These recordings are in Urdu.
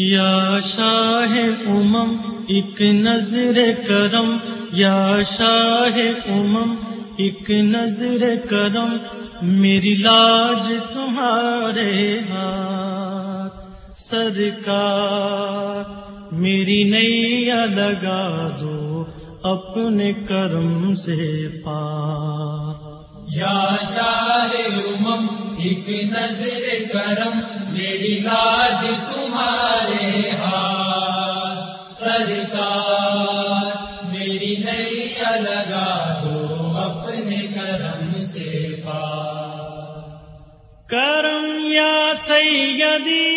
یا شاہ امم، ایک نظر کرم۔ یا شاہ امم، ایک نظر کرم۔ میری لاج تمہارے ہاتھ۔ سرکار، میری نیا لگا دو اپنے کرم سے پا یا شاہ امم ایک نظر کرم میری لاج تمہارے ہاتھ۔ سرکار میری نیا لگا دو اپنے کرم سے پا کرم یا سیدی؟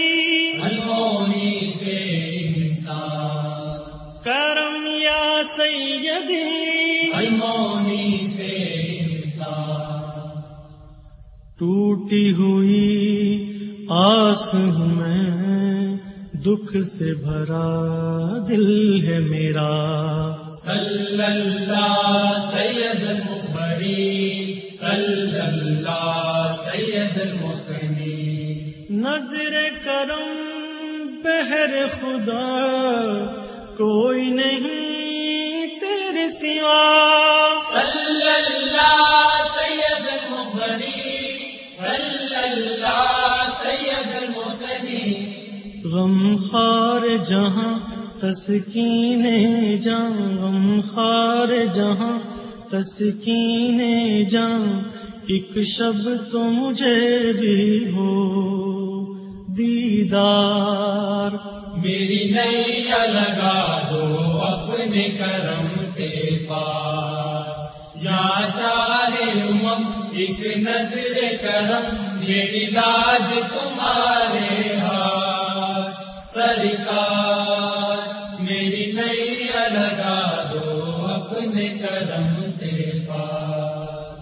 المونی سے انسان۔ کرم یا سیدی؟ المونی سے ٹوٹی ہوئی آس ہوں میں دکھ سے بھرا دل ہے میرا۔ صلی اللہ سید المبری صلی اللہ سید المسنی نظر کرم بہر خدا کوئی نہیں سوا۔ صلی اللہ سید المبری صلی اللہ سید المسنی غم خار جہاں تسکین جان، غم خار جہاں تسکین جان۔ ایک شب تو مجھے بھی ہو، دیدار۔ میری نیا لگا دو اپنے کرم سے پار یا شاہ امم ایک نظر کرم میری لاج تمہارے ہاتھ۔ سرکار میری نیا لگا دو اپنے کرم سے پار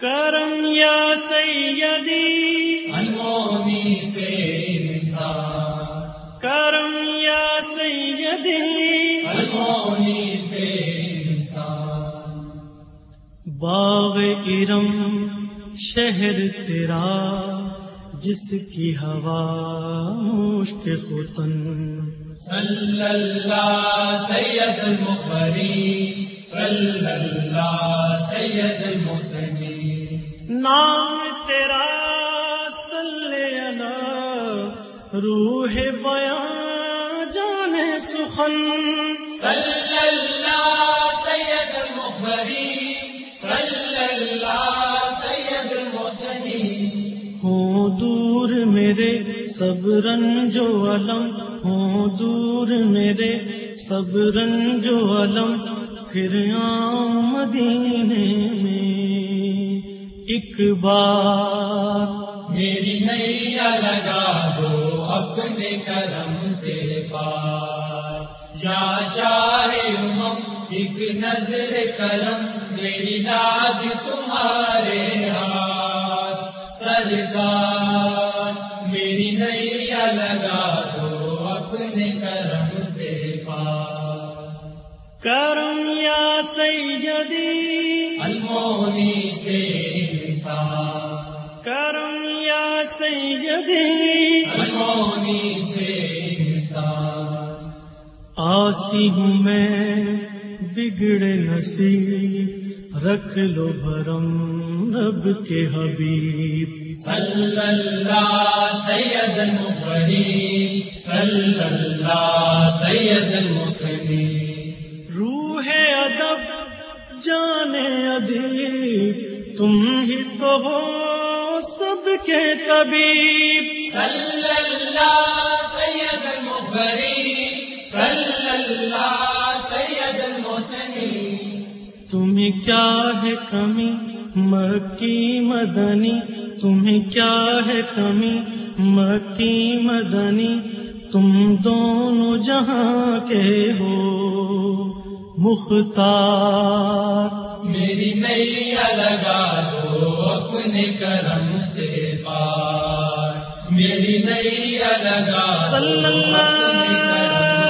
کرم یا سیدی۔ المونی سے انسان۔ کرم یا سیدی۔ المونی باغ ارم شہر تیرا جس کی ہوا مشک ختن صلی اللہ سید المقبری صلی اللہ سید المسنی نام تیرا صلی اللہ روح بیاں جانے سخن۔ صلی اللہ سب رنجو علم ہوں دور میرے۔ سب رنجو علم پھر آؤں مدینے میں۔ ایک بار میری نیا لگا دو اپنے کرم سے پار۔ یا شاہ امم، ایک نظر کرم میری لاج تمہارے ہاتھ۔ سرکار لگا دو اپنے کرم سے پار کرم یا سیدی۔ المونی سے انسان کرم یا سیدی۔ المونی سے انسان آسی ہوں میں بگڑے نصیب۔ رکھ لو بھرم رب کے حبیب۔ صلی اللہ سید المبری صلی اللہ سید المسنی روح ادب جانے ادیب تم ہی تو ہو سب کے طبیب۔ صلی اللہ سید المبری صلی اللہ سید المسنی تمہیں کیا ہے کمی؟ مکی مدنی، تمہیں کیا ہے کمی؟ مکی مدنی، تم دونوں جہاں کے ہو۔ مختار۔ میری نیا لگا دو اپنے کرم سے پار۔ میری نیا لگا دو صلی اللہ